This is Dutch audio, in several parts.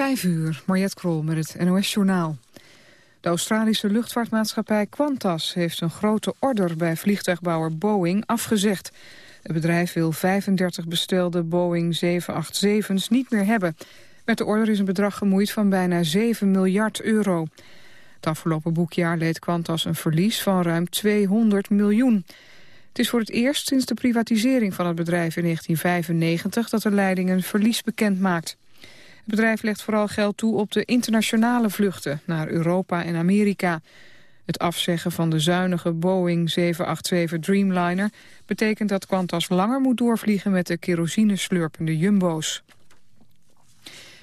Vijf uur, Mariette Krol met het NOS-journaal. De Australische luchtvaartmaatschappij Qantas heeft een grote order bij vliegtuigbouwer Boeing afgezegd. Het bedrijf wil 35 bestelde Boeing 787's niet meer hebben. Met de order is een bedrag gemoeid van bijna 7 miljard euro. Het afgelopen boekjaar leed Qantas een verlies van ruim 200 miljoen. Het is voor het eerst sinds de privatisering van het bedrijf in 1995 dat de leiding een verlies bekend maakt. Het bedrijf legt vooral geld toe op de internationale vluchten naar Europa en Amerika. Het afzeggen van de zuinige Boeing 787 Dreamliner betekent dat Qantas langer moet doorvliegen met de kerosineslurpende jumbo's.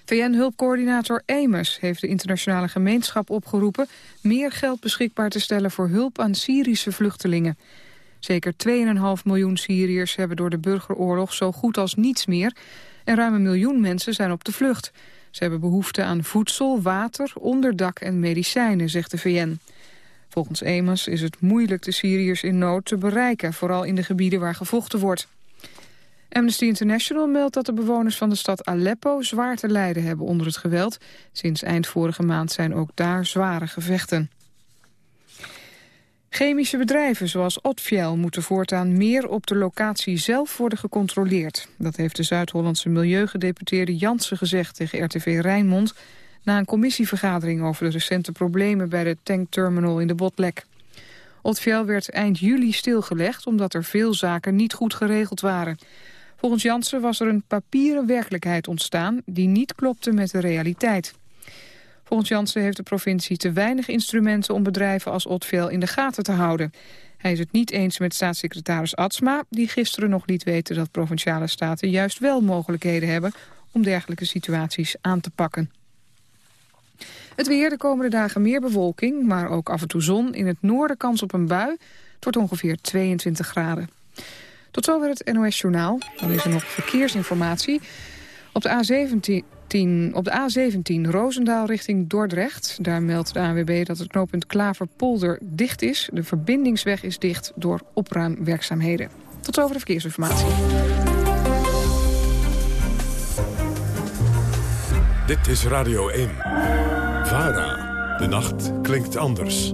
VN-hulpcoördinator Amos heeft de internationale gemeenschap opgeroepen meer geld beschikbaar te stellen voor hulp aan Syrische vluchtelingen. Zeker 2,5 miljoen Syriërs hebben door de burgeroorlog zo goed als niets meer en ruim een miljoen mensen zijn op de vlucht. Ze hebben behoefte aan voedsel, water, onderdak en medicijnen, zegt de VN. Volgens Amos is het moeilijk de Syriërs in nood te bereiken, vooral in de gebieden waar gevochten wordt. Amnesty International meldt dat de bewoners van de stad Aleppo zwaar te lijden hebben onder het geweld. Sinds eind vorige maand zijn ook daar zware gevechten. Chemische bedrijven zoals Otfiel moeten voortaan meer op de locatie zelf worden gecontroleerd. Dat heeft de Zuid-Hollandse milieugedeputeerde Jansen gezegd tegen RTV Rijnmond... na een commissievergadering over de recente problemen bij de tankterminal in de Botlek. Otfiel werd eind juli stilgelegd omdat er veel zaken niet goed geregeld waren. Volgens Jansen was er een papieren werkelijkheid ontstaan die niet klopte met de realiteit. Volgens Jansen heeft de provincie te weinig instrumenten om bedrijven als Otvel in de gaten te houden. Hij is het niet eens met staatssecretaris Atsma, die gisteren nog liet weten dat provinciale staten juist wel mogelijkheden hebben om dergelijke situaties aan te pakken. Het weer de komende dagen meer bewolking, maar ook af en toe zon. In het noorden kans op een bui. Het wordt ongeveer 22 graden. Tot zover het NOS Journaal. Dan is er nog verkeersinformatie. Op de A17 op de A17 Roosendaal richting Dordrecht. Daar meldt de ANWB dat het knooppunt Klaverpolder dicht is. De verbindingsweg is dicht door opruimwerkzaamheden. Tot over de verkeersinformatie. Dit is Radio 1. VARA. De nacht klinkt anders.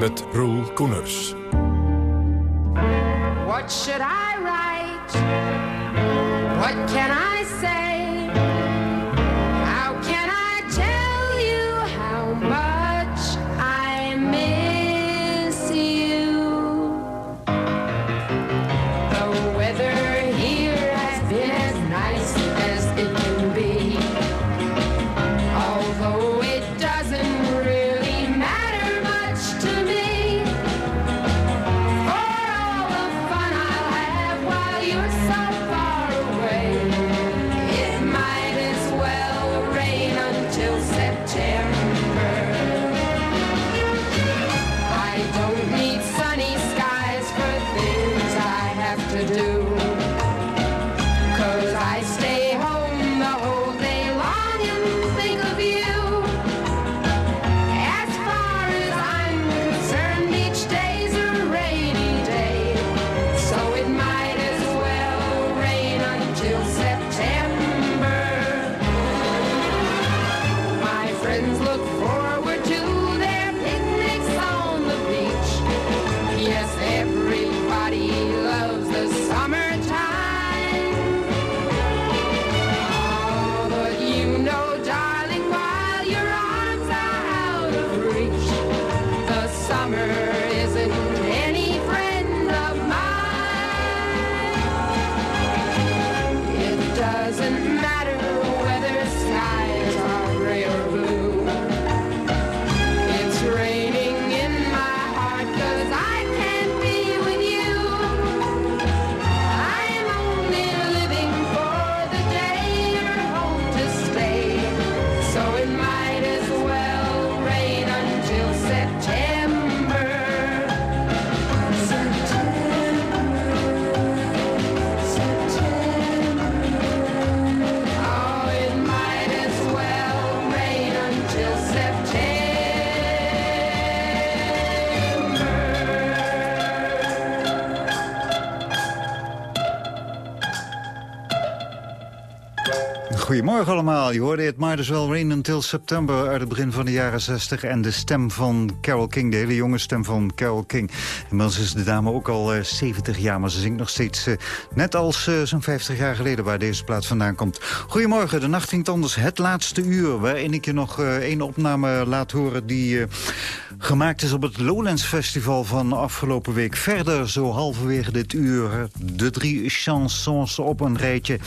Met Roel Koeners. What should I write? What can I say? Goedemorgen allemaal. Je hoorde het maar dus wel Rain Until September uit het begin van de jaren 60. En de stem van Carol King, de hele jonge stem van Carol King. Inmiddels is de dame ook al uh, eh, 70 jaar, maar ze zingt nog steeds uh, net als uh, zo'n 50 jaar geleden waar deze plaats vandaan komt. Goedemorgen, de nacht ging anders het laatste uur. Waarin ik je nog één opname laat horen die gemaakt is op het Lowlands Festival van afgelopen week. Verder, zo halverwege dit uur, de drie chansons op een rijtje.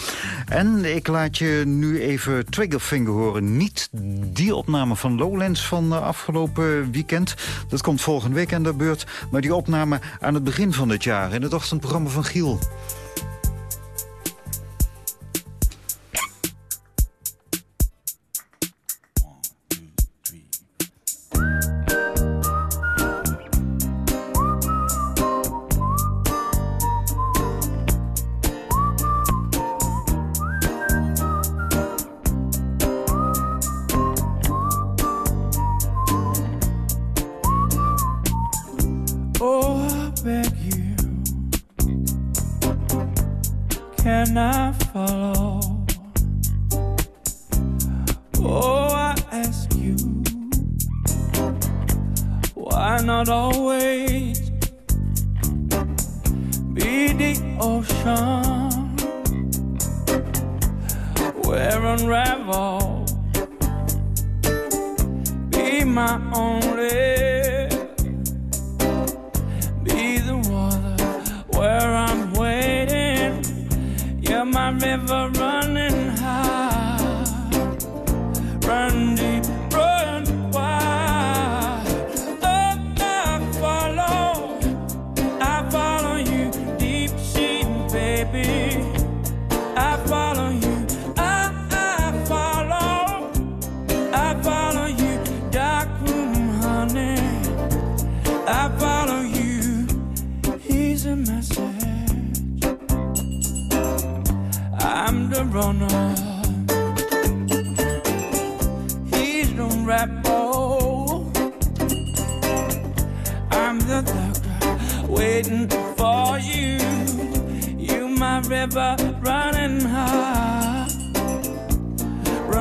En ik laat je nu even Triggerfinger horen. Niet die opname van Lowlands van afgelopen weekend. Dat komt volgende week aan de beurt. Maar die opname aan het begin van dit jaar in het ochtendprogramma van Giel.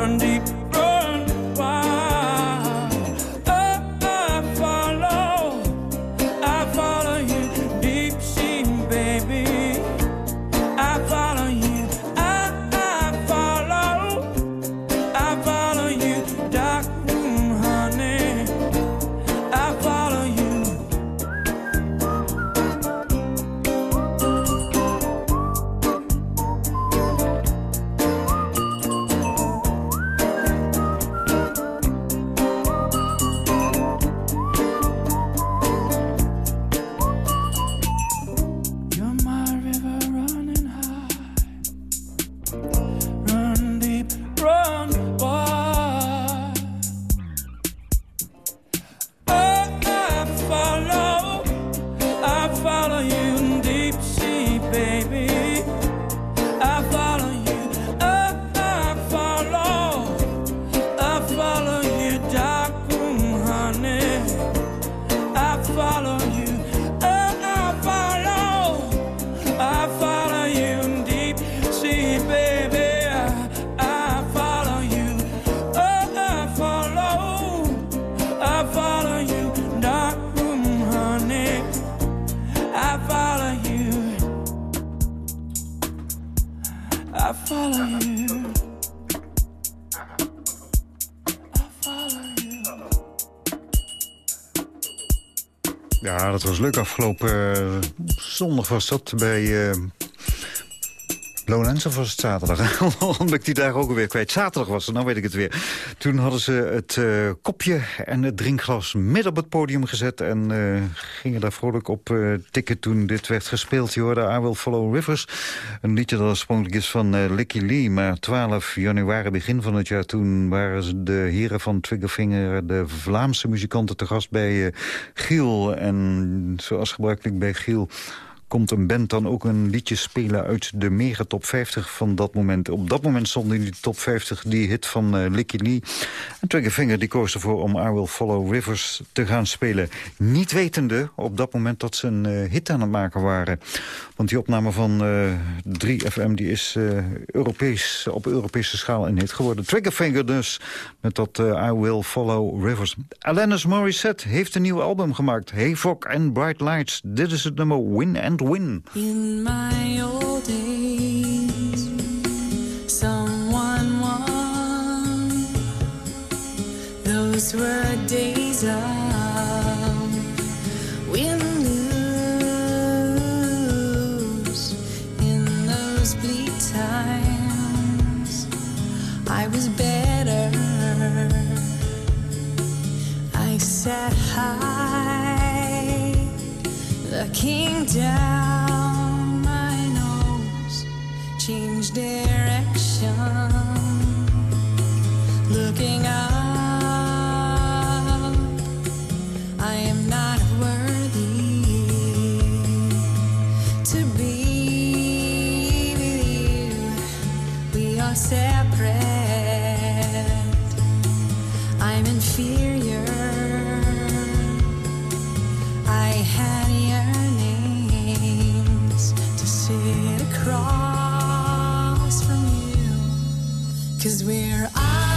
Dat was leuk. Afgelopen uh, zondag was dat bij uh, Lowlands of was het zaterdag? Omdat ik die daar ook alweer kwijt. Zaterdag was het, nou weet ik het weer. Toen hadden ze het uh, kopje en het drinkglas midden op het podium gezet... en uh, gingen daar vrolijk op uh, tikken toen dit werd gespeeld. Je hoorde I Will Follow Rivers. Een liedje dat oorspronkelijk is van Licky Lee. Maar 12 januari, begin van het jaar, toen waren de heren van Triggerfinger... de Vlaamse muzikanten te gast bij Giel. En zoals gebruikelijk bij Giel komt een band dan ook een liedje spelen uit de mega top 50 van dat moment. Op dat moment stond in die top 50 die hit van uh, Licky Lee. En Triggerfinger die koos ervoor om I Will Follow Rivers te gaan spelen. Niet wetende op dat moment dat ze een uh, hit aan het maken waren. Want die opname van uh, 3FM die is Europees, op Europese schaal een hit geworden. Triggerfinger dus, met dat I Will Follow Rivers. Alanis Morissette heeft een nieuw album gemaakt. Hey Fog and Bright Lights. Dit is het nummer Win and Win. In my old days, someone won. Those were days looking down my nose, changed direction, is where I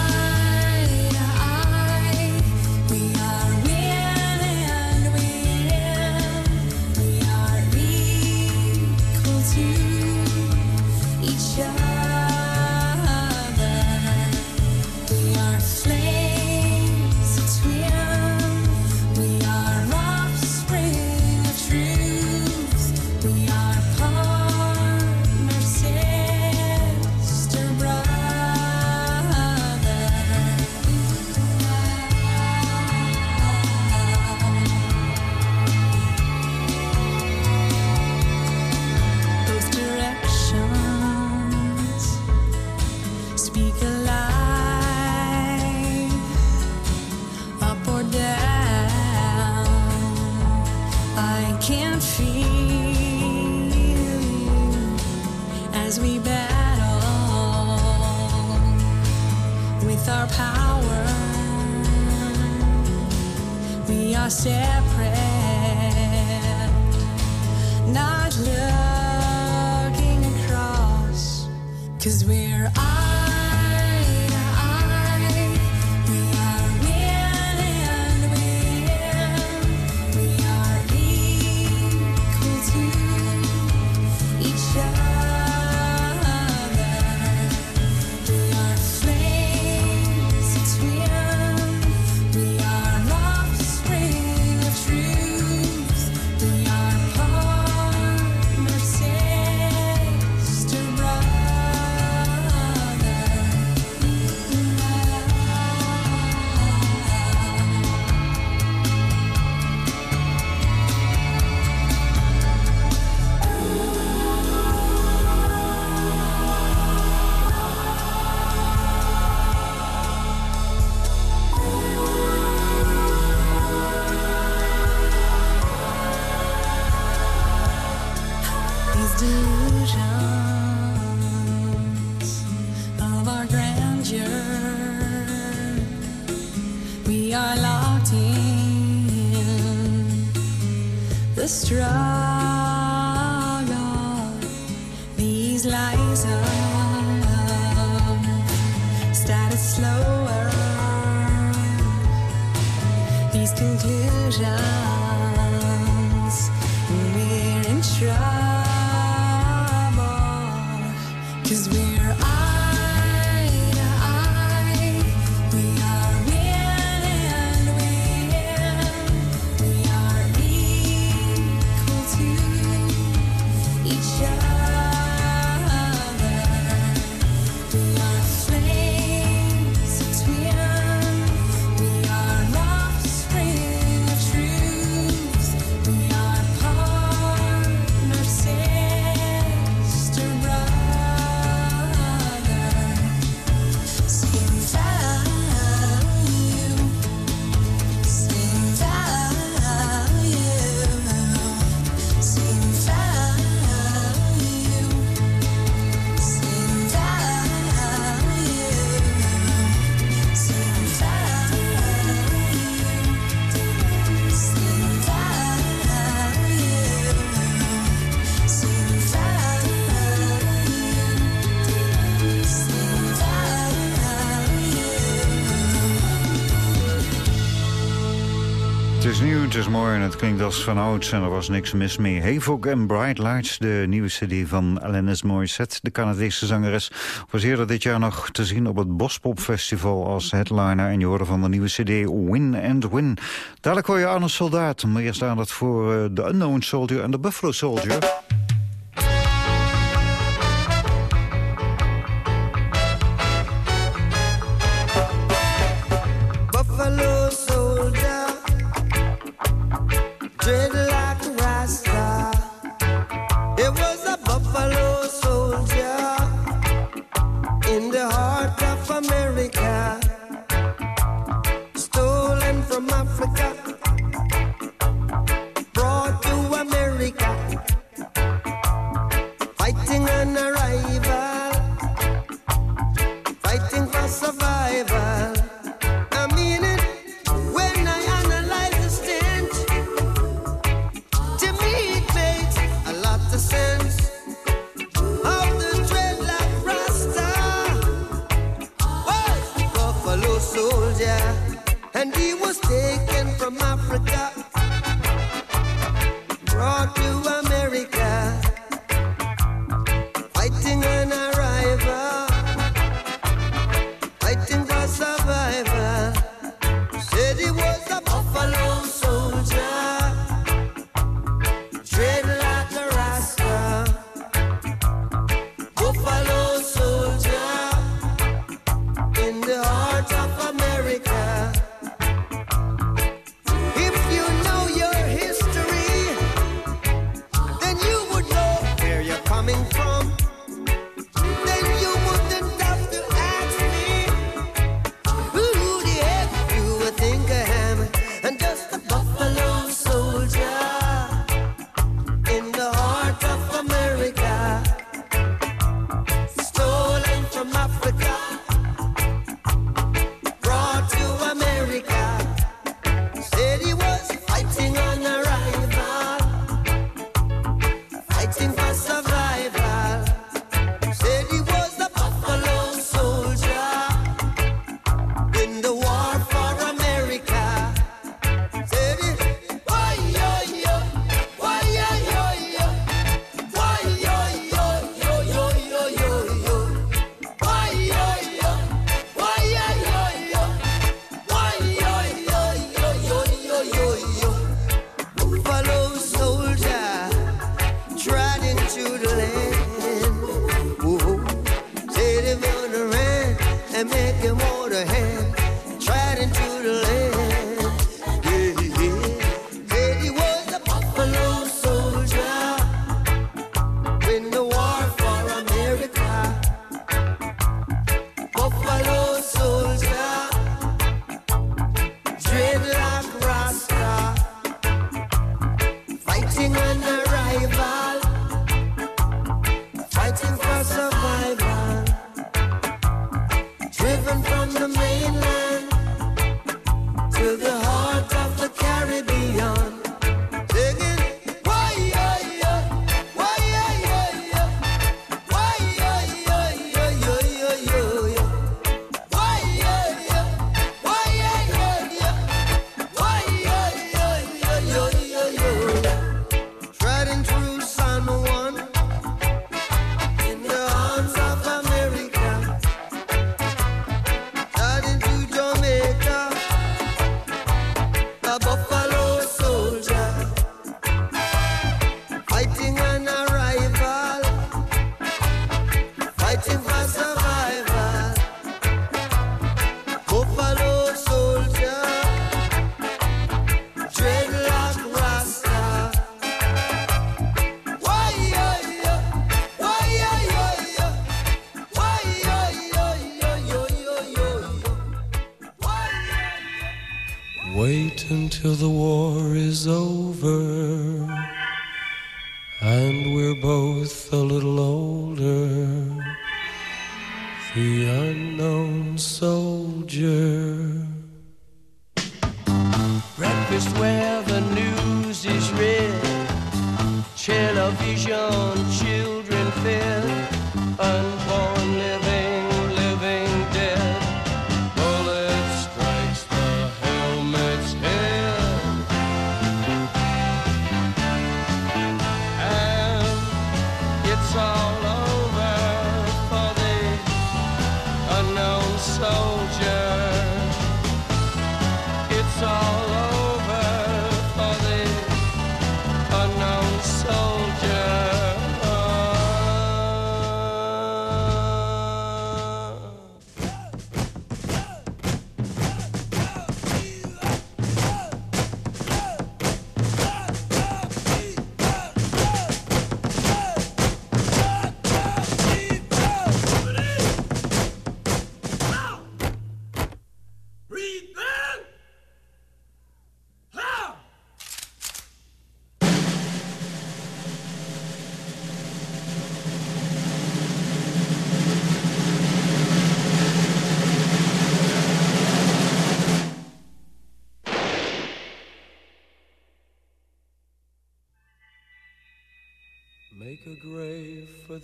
is nieuw, het is mooi en het klinkt als van ouds en er was niks mis mee. Havoc en Bright Lights, de nieuwe cd van Alanis Morissette, de Canadese zangeres, was eerder dit jaar nog te zien op het Bospop Festival als headliner en je hoorde van de nieuwe cd Win and Win. Dadelijk hoor je Arne Soldaat, maar eerst aandacht voor eh, the Unknown Soldier en the Buffalo Soldier.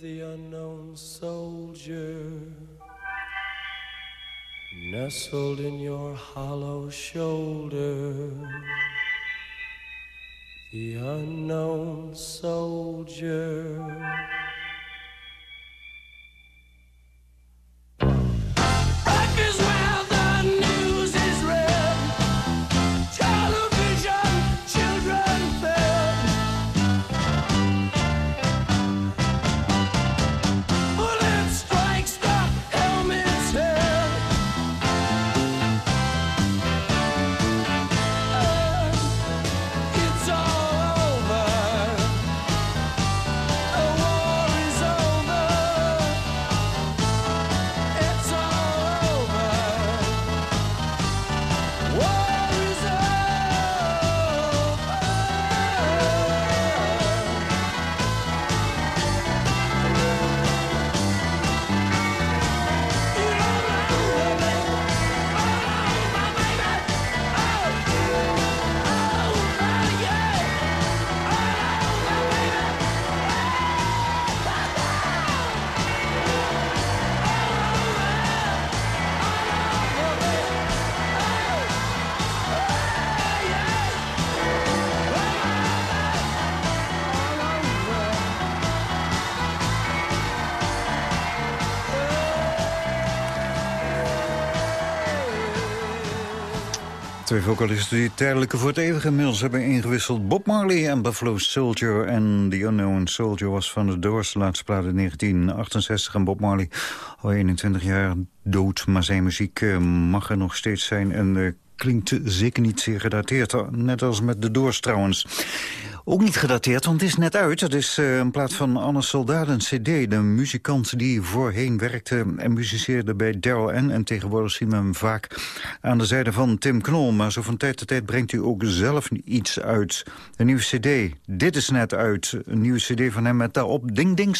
The unknown soldier, nestled in your hollow shoulder. The unknown soldier. Twee vocalisten die tijdelijke voor het eeuwige inmiddels hebben ingewisseld. Bob Marley en Buffalo Soldier. En The Unknown Soldier was van de Doors, laatste plaat in 1968. En Bob Marley, al 21 jaar dood, maar zijn muziek eh, mag er nog steeds zijn. En eh, klinkt zeker niet zeer gedateerd. Net als met de Doors trouwens. Ook niet gedateerd, want het is net uit. Het is eh, een plaat van Anne Soldaat, een cd. De muzikant die voorheen werkte en muziceerde bij Daryl N. En tegenwoordig zien we hem vaak aan de zijde van Tim Knol. Maar zo van tijd tot tijd brengt hij ook zelf iets uit. Een nieuwe cd. Dit is net uit. Een nieuwe cd van hem met daarop Ding Ding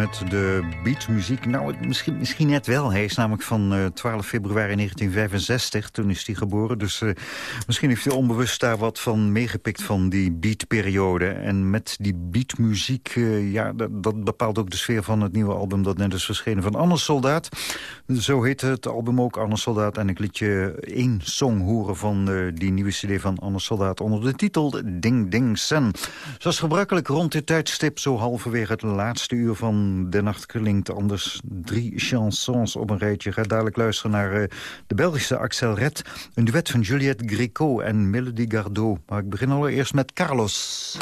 met de beatmuziek. Nou, misschien, misschien net wel. Hij is namelijk van eh, 12 februari 1965. Toen is hij geboren. Dus eh, misschien heeft hij onbewust daar wat van meegepikt van die beatperiode. En met die beatmuziek, eh, ja, dat, bepaalt ook de sfeer van het nieuwe album... dat net is verschenen van Anne Soldaat. Zo heet het album ook, Anne Soldaat. En ik liet je één song horen van die nieuwe cd van Anne Soldaat... onder de titel Ding Ding Sen. Zoals gebruikelijk rond dit tijdstip, zo halverwege het laatste uur van de nacht... klinkt anders drie chansons op een rijtje. Ga dadelijk luisteren naar eh, de Belgische Axel Red. Een duet van Juliette Gréco en Melody Gardot. Maar ik begin allereerst met Carlos.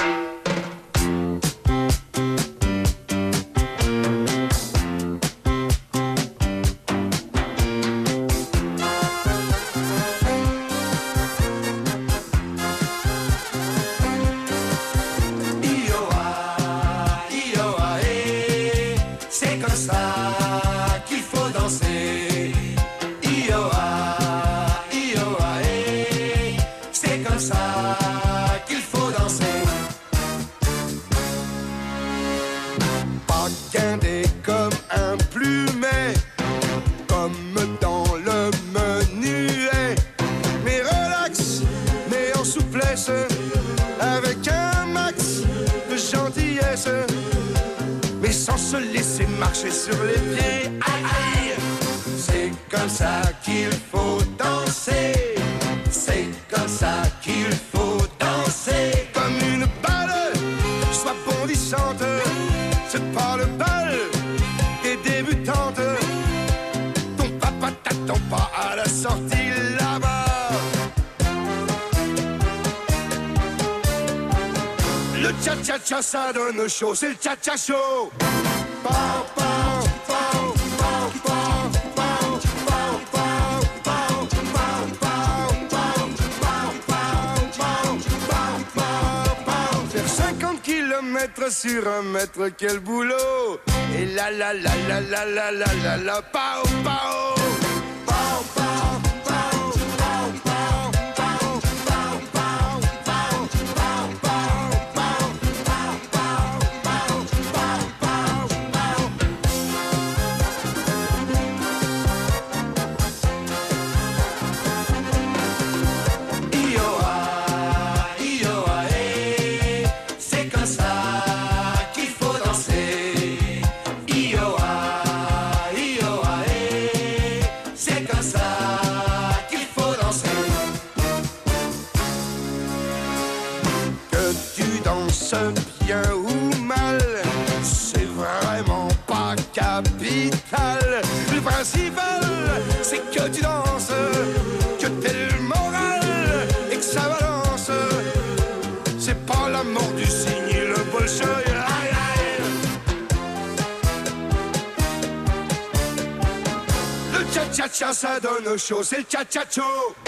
Pow, pow, pow. Faire 50 kilomètres sur un mètre, quel boulot Et la la la la la la la la la le show, c'est le cha-cha-cho.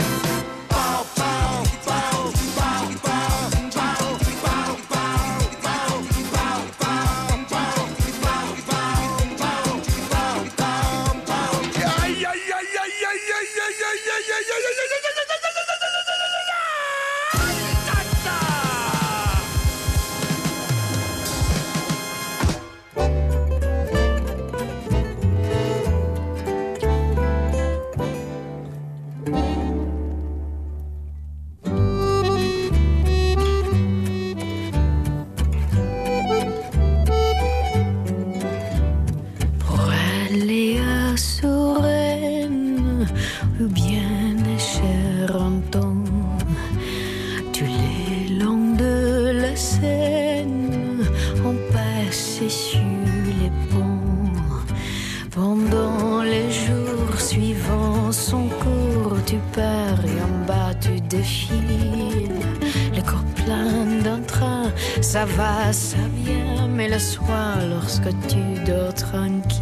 Ça va, ça vient, mais le soir, lorsque tu dors tranquille,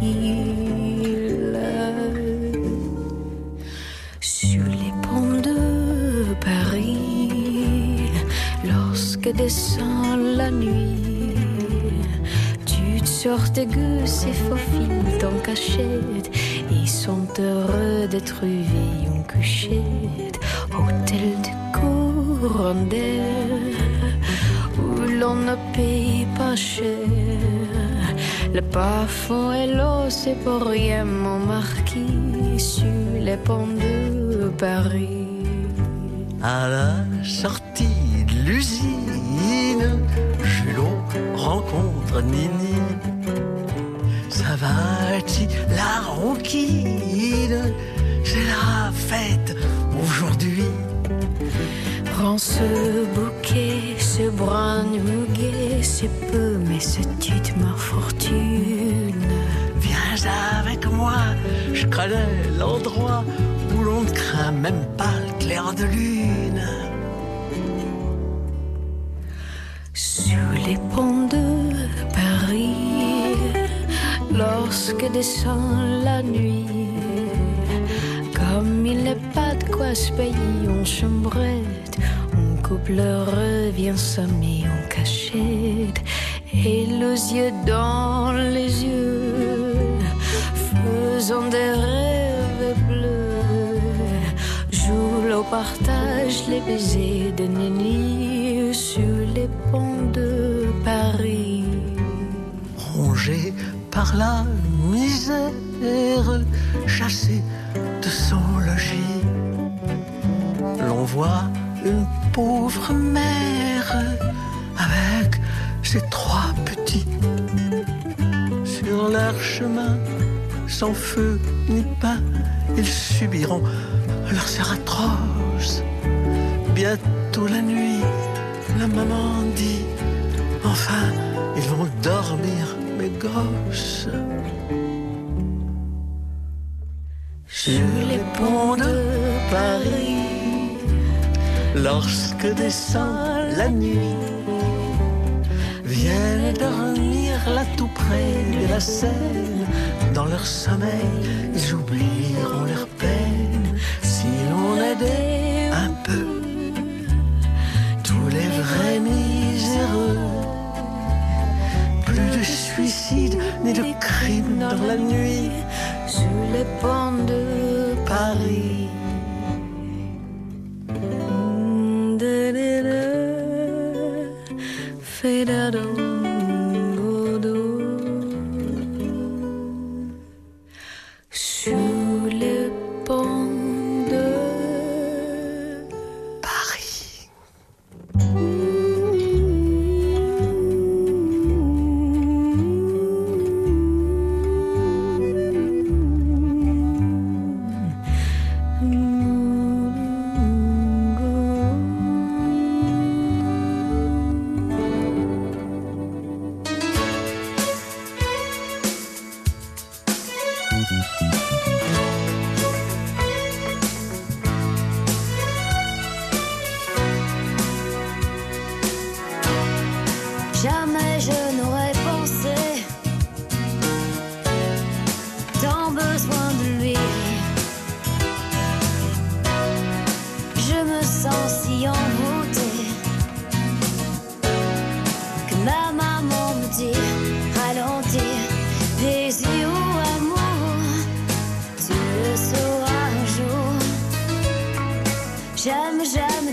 sur les ponts de Paris, lorsque descend la nuit, tu te sors tes gus et faufiles ton cachette. Ils sont heureux de trouver une couchette, hôtel de courandelle, où l'on ne paye pas cher. Le parfum et l'eau, c'est pour rien, mon marquis, sur les ponts de Paris. À la sortie de l'usine, Julot rencontre Nini. Ça va, ti, la ronquine, c'est la fête aujourd'hui. Prends ce bouquet, ce brin muguet, c'est peu, mais c'est toute ma fortune. Viens avec moi, je connais l'endroit où l'on ne craint même pas le clair de lune. Sous les ponts de Paris, lorsque descend la nuit, comme il n'est pas de quoi se payer, on chambrette, on couple revient s'amer en cachette, et les yeux dans les yeux, faisant des rêves bleus, joue au partage les baisers de Nini sur les ponts de Paris. rongé par la misère, chassé de son logis. L'on voit une pauvre mère avec ses trois petits sur leur chemin, sans feu ni pain, ils subiront leur sort atroce. Bientôt la nuit, la maman dit Enfin, ils vont dormir, mes gosses. Sur les ponts de Paris, lorsque descend la nuit, viennent dormir là tout près de la Seine. Dans leur sommeil, ils oublieront leur peine si l'on aidait un peu tous les vrais miséreux. Plus de suicides ni de crimes dans la nuit Sous les ponts de Paris.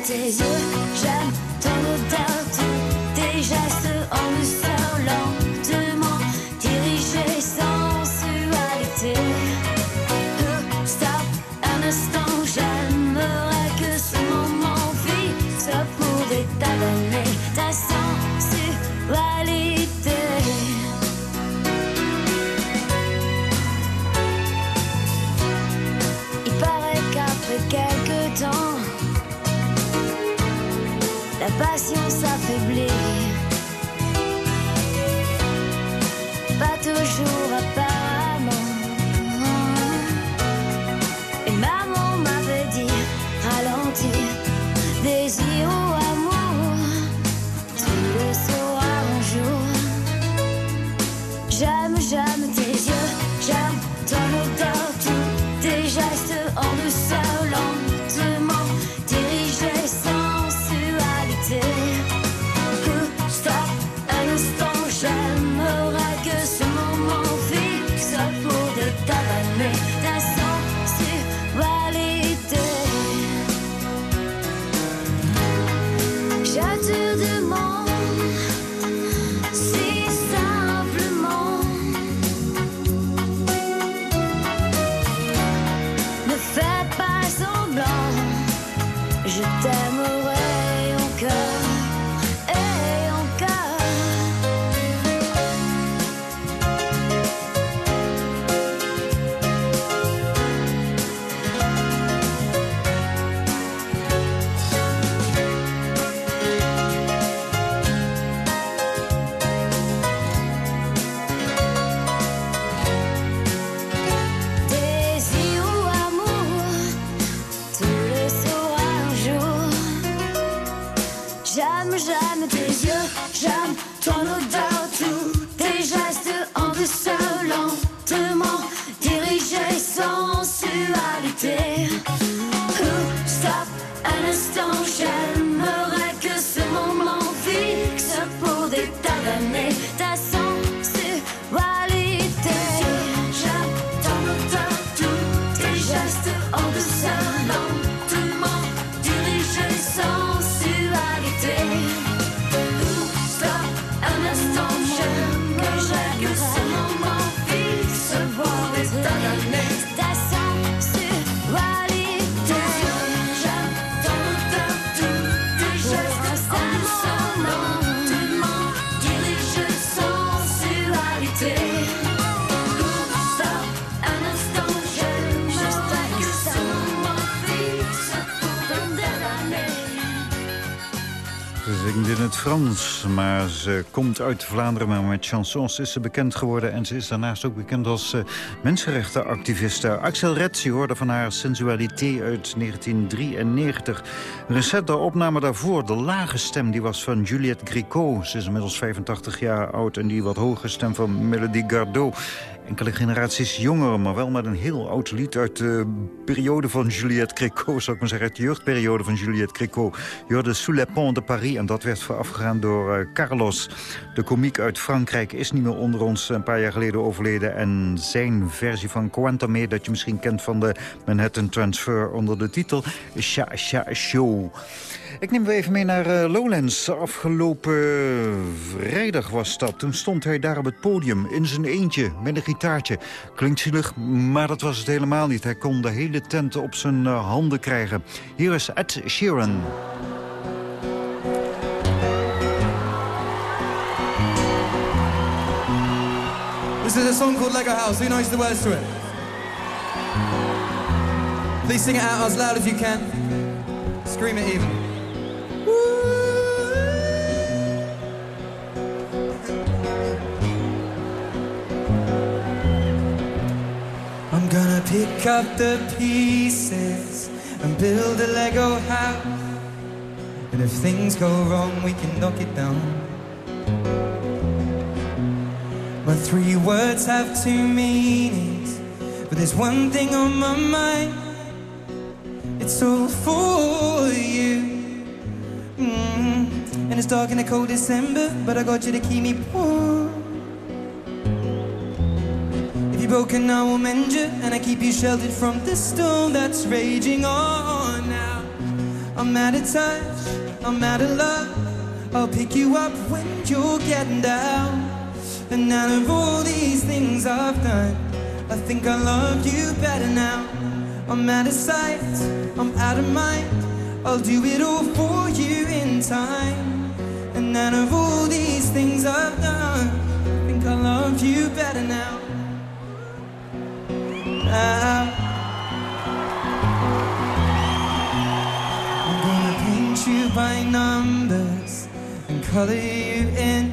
days you. Ze komt uit Vlaanderen. Maar met chansons is ze bekend geworden. En ze is daarnaast ook bekend als uh, mensenrechtenactiviste. Axel Retzi hoorde van haar sensualiteit uit 1993. Recente opname daarvoor, de lage stem, die was van Juliette Gricot. Ze is inmiddels 85 jaar oud en die wat hoge stem van Melody Gardot enkele generaties jonger, maar wel met een heel oud lied uit de periode van Juliette Gréco, zou ik maar zeggen, uit de jeugdperiode van Juliette Gréco. Je hoorde Sous les ponts de Paris en dat werd voorafgegaan door uh, Carlos. De komiek uit Frankrijk is niet meer onder ons, een paar jaar geleden overleden. En zijn versie van Quantum, dat je misschien kent van de Manhattan Transfer onder de titel Sha Sha Show. Ik neem u even mee naar uh, Lowlands. Afgelopen vrijdag was dat. Toen stond hij daar op het podium in zijn eentje met een gitaartje. Klinkt zielig, maar dat was het helemaal niet. Hij kon de hele tent op zijn uh, handen krijgen. Hier is Ed Sheeran. This is a song called Lego House. Who knows the words to it? Please sing it out as loud as you can. Scream it even. I'm gonna pick up the pieces and build a Lego house. And if things go wrong, we can knock it down. My three words have two meanings, but there's one thing on my mind. It's all for you. Mm. And it's dark in the cold December, but I got you to keep me warm. If you're broken, I will mend you, and I keep you sheltered from the storm that's raging on now. I'm out of touch, I'm out of love. I'll pick you up when you're getting down. And out of all these things I've done, I think I love you better now. I'm out of sight, I'm out of mind. I'll do it all for you in time. And out of all these things I've done, I think I love you better now. Now. I'm gonna paint you by numbers and color you in.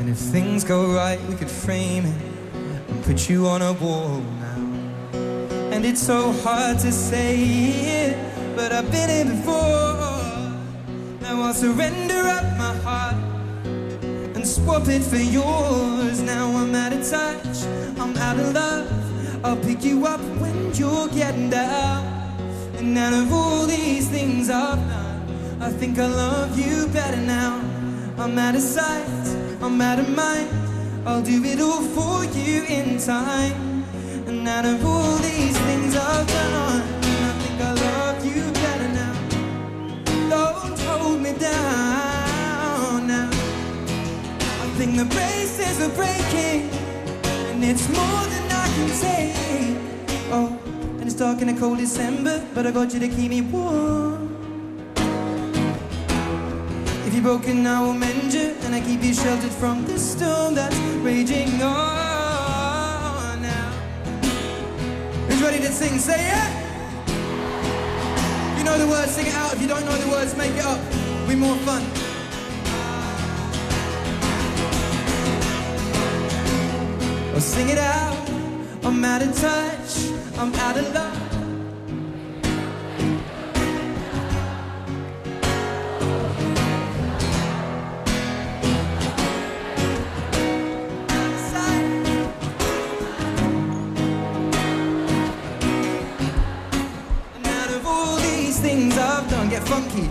And if things go right, we could frame it and put you on a wall now. And it's so hard to say it, but I've been here before. Now I'll surrender up my heart and swap it for yours. Now I'm out of touch, I'm out of love. I'll pick you up when you're getting down. And out of all these things I've done, I think I love you better now. I'm out of sight, I'm out of mind. I'll do it all for you in time. And out of all these things I've done, me down now. I think the braces are breaking, and it's more than I can take. Oh, and it's dark in a cold December, but I got you to keep me warm. If you're broken, I will mend you, and I keep you sheltered from the storm that's raging on now. Who's ready to sing? Say it! You know the words, sing it out. If you don't know the words, make it up. Be more fun. Sing it out. I'm out of touch. I'm out of love. And out of all these things I've done, get funky.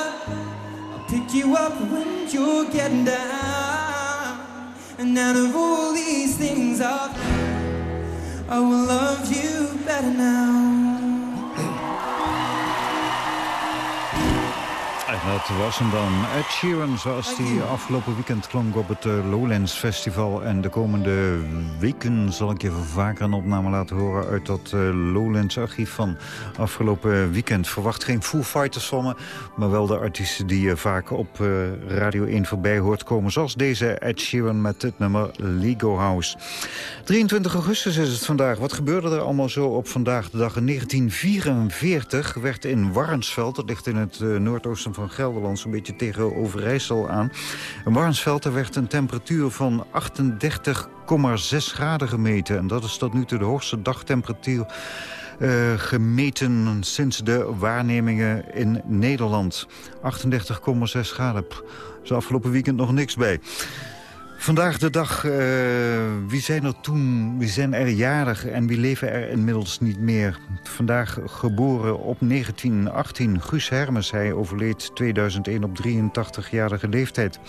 You up when you're getting down. And out of all these things I've done, I will love you better now. Dat was hem dan. Ed Sheeran, zoals die afgelopen weekend klonk op het eh, Lowlands Festival. En de komende weken zal ik je vaker een opname laten horen... uit dat eh, Lowlands archief van afgelopen weekend. Verwacht geen Foo Fighters van me, maar wel de artiesten... die je vaak op eh, Radio 1 voorbij hoort komen. Zoals deze Ed Sheeran met dit nummer Lego House. 23 augustus is het vandaag. Wat gebeurde er allemaal zo op vandaag de dag? In 1944 werd in Warnsveld, dat ligt in het eh, noordoosten van Gelderland... zo'n beetje tegen Overijssel aan. In Warnsveld er werd een temperatuur van 38,6 graden gemeten. En dat is tot nu toe de hoogste dagtemperatuur... eh, gemeten sinds de waarnemingen in Nederland. 38,6 graden. Er is afgelopen weekend nog niks bij. Vandaag de dag, eh, wie zijn er toen, wie zijn er jarig en wie leven er inmiddels niet meer? Vandaag geboren op 1918, Guus Hermes. Hij overleed 2001 op 83-jarige leeftijd.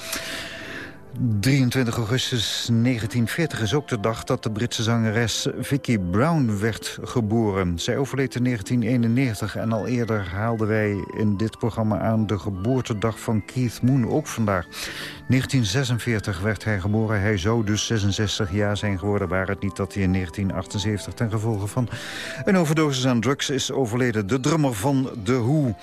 23 augustus 1940 is ook de dag dat de Britse zangeres Vicky Brown werd geboren. Zij overleed in 1991 en al eerder haalden wij in dit programma aan de geboortedag van Keith Moon, ook vandaag. 1946 werd hij geboren. Hij zou dus 66 jaar zijn geworden, waar het niet dat hij in 1978 ten gevolge van een overdosis aan drugs is overleden. De drummer van The Who.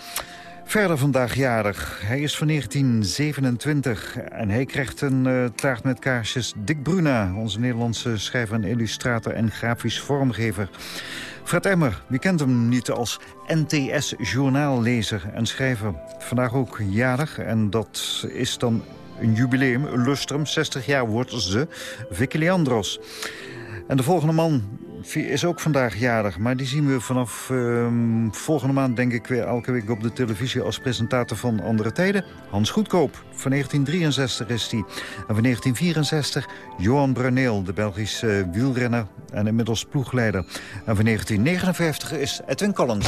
Verder vandaag jarig. Hij is van 1927 en hij krijgt een eh, taart met kaarsjes. Dick Bruna, onze Nederlandse schrijver en illustrator en grafisch vormgever. Fred Emmer, wie kent hem niet als NTS-journaallezer en schrijver. Vandaag ook jarig en dat is dan een jubileum, een lustrum. 60 jaar wordt ze, Vicky Leandros. En de volgende man is ook vandaag jarig. Maar die zien we vanaf ehm, volgende maand denk ik weer elke week op de televisie... als presentator van Andere Tijden. Hans Goedkoop. Van 1963 is die. En van 1964 Johan Bruneel, de Belgische wielrenner... en inmiddels ploegleider. En van 1959 is Edwin Collins.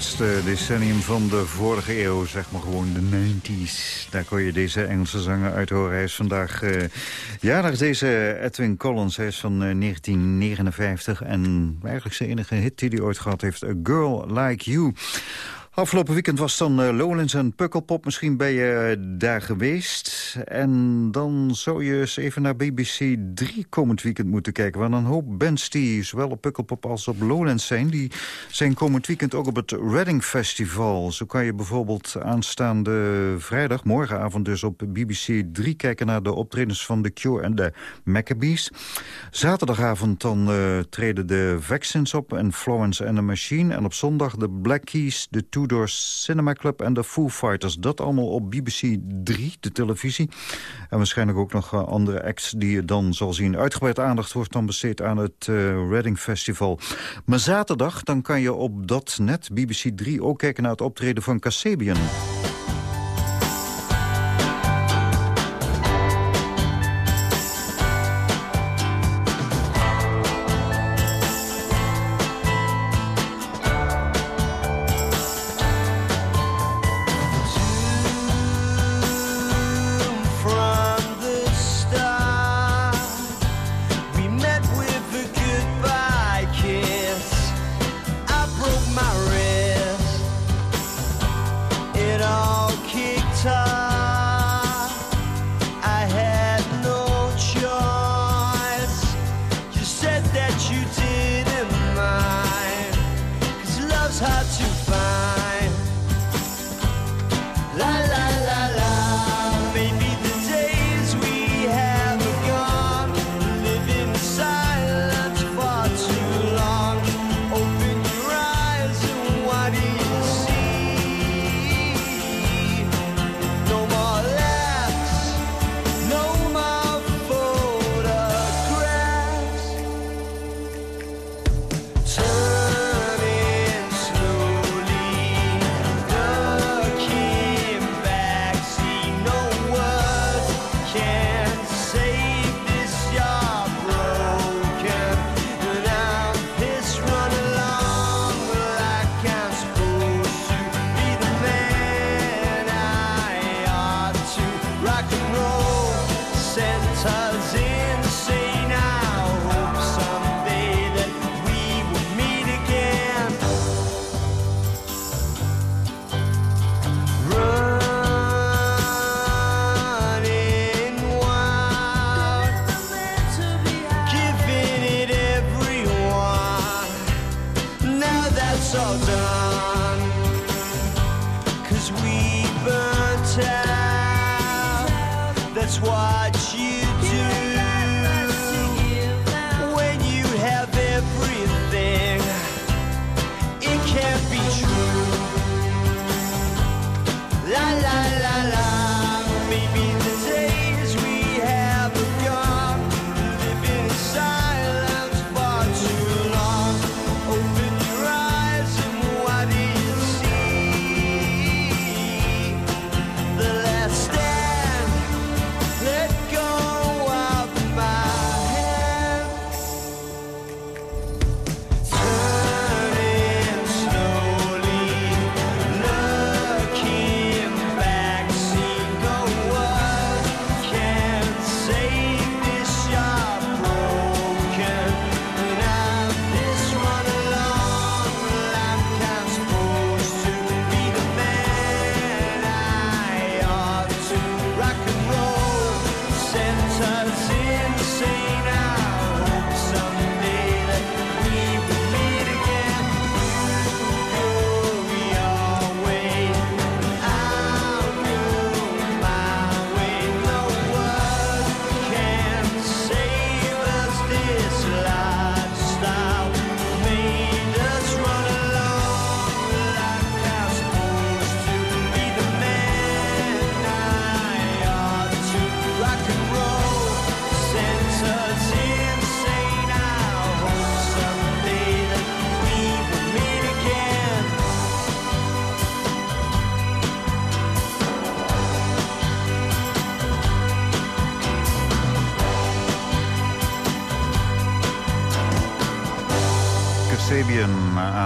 Laatste decennium van de vorige eeuw. Zeg maar gewoon de 90s. Daar kon je deze Engelse zanger uit horen. Hij is vandaag uh, deze Edwin Collins. Hij is van uh, 1959 en eigenlijk zijn enige hit die hij ooit gehad heeft... A Girl Like You. Afgelopen weekend was dan uh, Lowlands en Pukkelpop. Misschien ben je daar geweest. En dan zou je eens even naar BBC 3 komend weekend moeten kijken. Waar een hoop bands die zowel op Pukkelpop als op Lowlands zijn... die zijn komend weekend ook op het Reading Festival. Zo kan je bijvoorbeeld aanstaande vrijdag, morgenavond dus op BBC 3... kijken naar de optredens van The Cure en de Maccabees. Zaterdagavond dan uh, treden de Vaccines op en Florence and the Machine. En op zondag de Black Keys, de Two Doors Cinema Club en de Foo Fighters. Dat allemaal op BBC 3, de televisie. En waarschijnlijk ook nog uh, andere acts die je dan zal zien. Uitgebreid aandacht wordt dan besteed aan het uh, Reading Festival. Maar zaterdag dan kan je op dat net, BBC 3, ook kijken naar het optreden van Kasabian.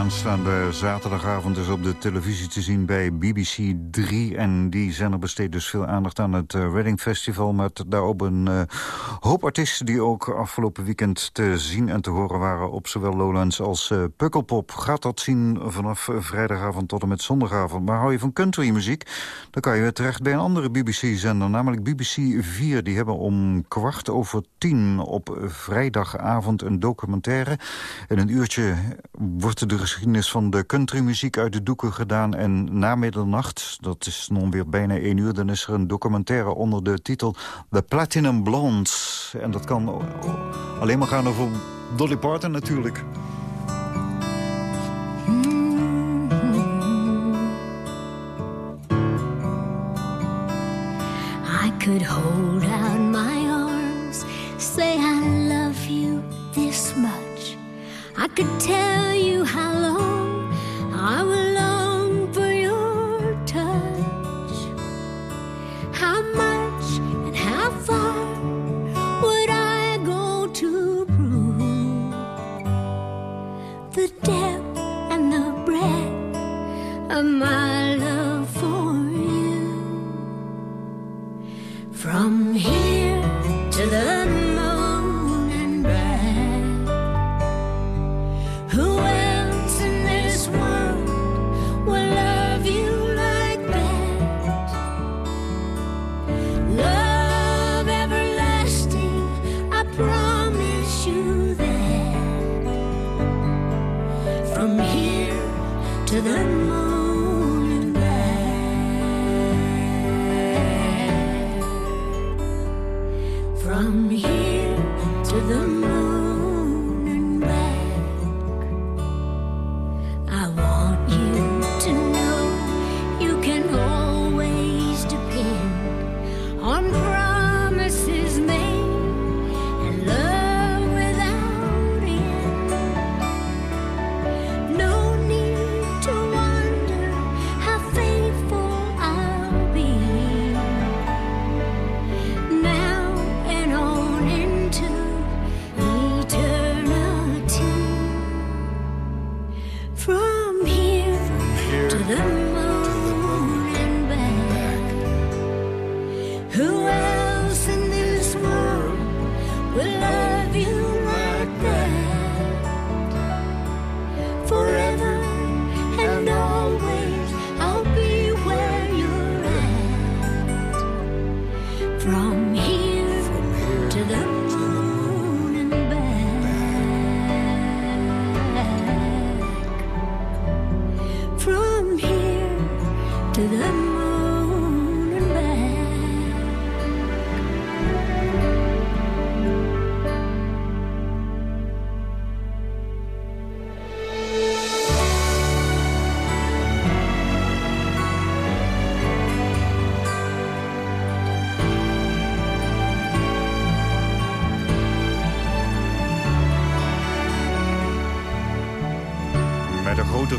Aanstaande zaterdagavond is op de televisie te zien bij BBC 3. En die zender besteedt dus veel aandacht aan het eh, Reading Festival... met daarop een eh, hoop artiesten die ook afgelopen weekend te zien en te horen waren... op zowel Lowlands als eh, Pukkelpop. Gaat dat zien vanaf vrijdagavond tot en met zondagavond. Maar hou je van countrymuziek, dan kan je weer terecht bij een andere BBC-zender... namelijk BBC 4. Die hebben om kwart over tien op vrijdagavond een documentaire... In een uurtje wordt de geschiedenis van de countrymuziek uit de doeken gedaan. En na middernacht, dat is nog weer bijna één uur... dan is er een documentaire onder de titel The Platinum Blondes. En dat kan alleen maar gaan over Dolly Parton natuurlijk. Could hold out my arms, say I could tell you how long I will long for your touch. How much and how far would I go to prove the depth and the breadth of my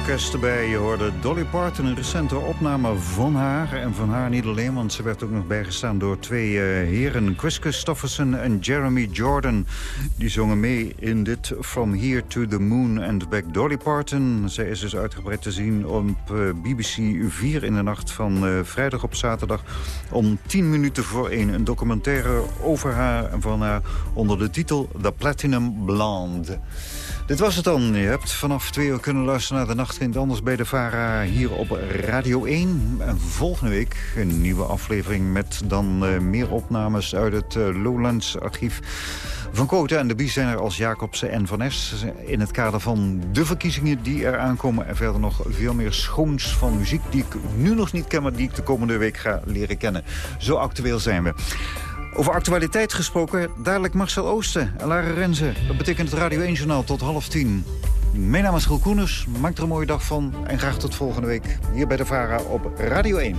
orkest erbij. Je hoorde Dolly Parton, een recente opname van haar. En van haar niet alleen, want ze werd ook nog bijgestaan door twee eh, heren. Chris Christofferson en Jeremy Jordan. Die zongen mee in dit From Here to the Moon and Back. Dolly Parton, zij is dus uitgebreid te zien op eh, BBC 4 in de nacht van eh, vrijdag op zaterdag. Om 10 minuten voor één. Een documentaire over haar en van haar onder de titel The Platinum Blonde. Dit was het dan. Je hebt vanaf twee uur kunnen luisteren naar de Nachtwind Anders bij de VARA hier op Radio 1. En volgende week een nieuwe aflevering met dan eh, meer opnames uit het eh, Lowlands archief. Van Kota en de Bies als Jacobsen en Van Es. In het kader van de verkiezingen die er aankomen. En verder nog veel meer schoons van muziek die ik nu nog niet ken... maar die ik de komende week ga leren kennen. Zo actueel zijn we. Over actualiteit gesproken, dadelijk Marcel Oosten en Lara Renze. Dat betekent het Radio 1-journaal tot half tien. Mijn naam is Giel Koeners, maak er een mooie dag van... en graag tot volgende week hier bij de VARA op Radio 1.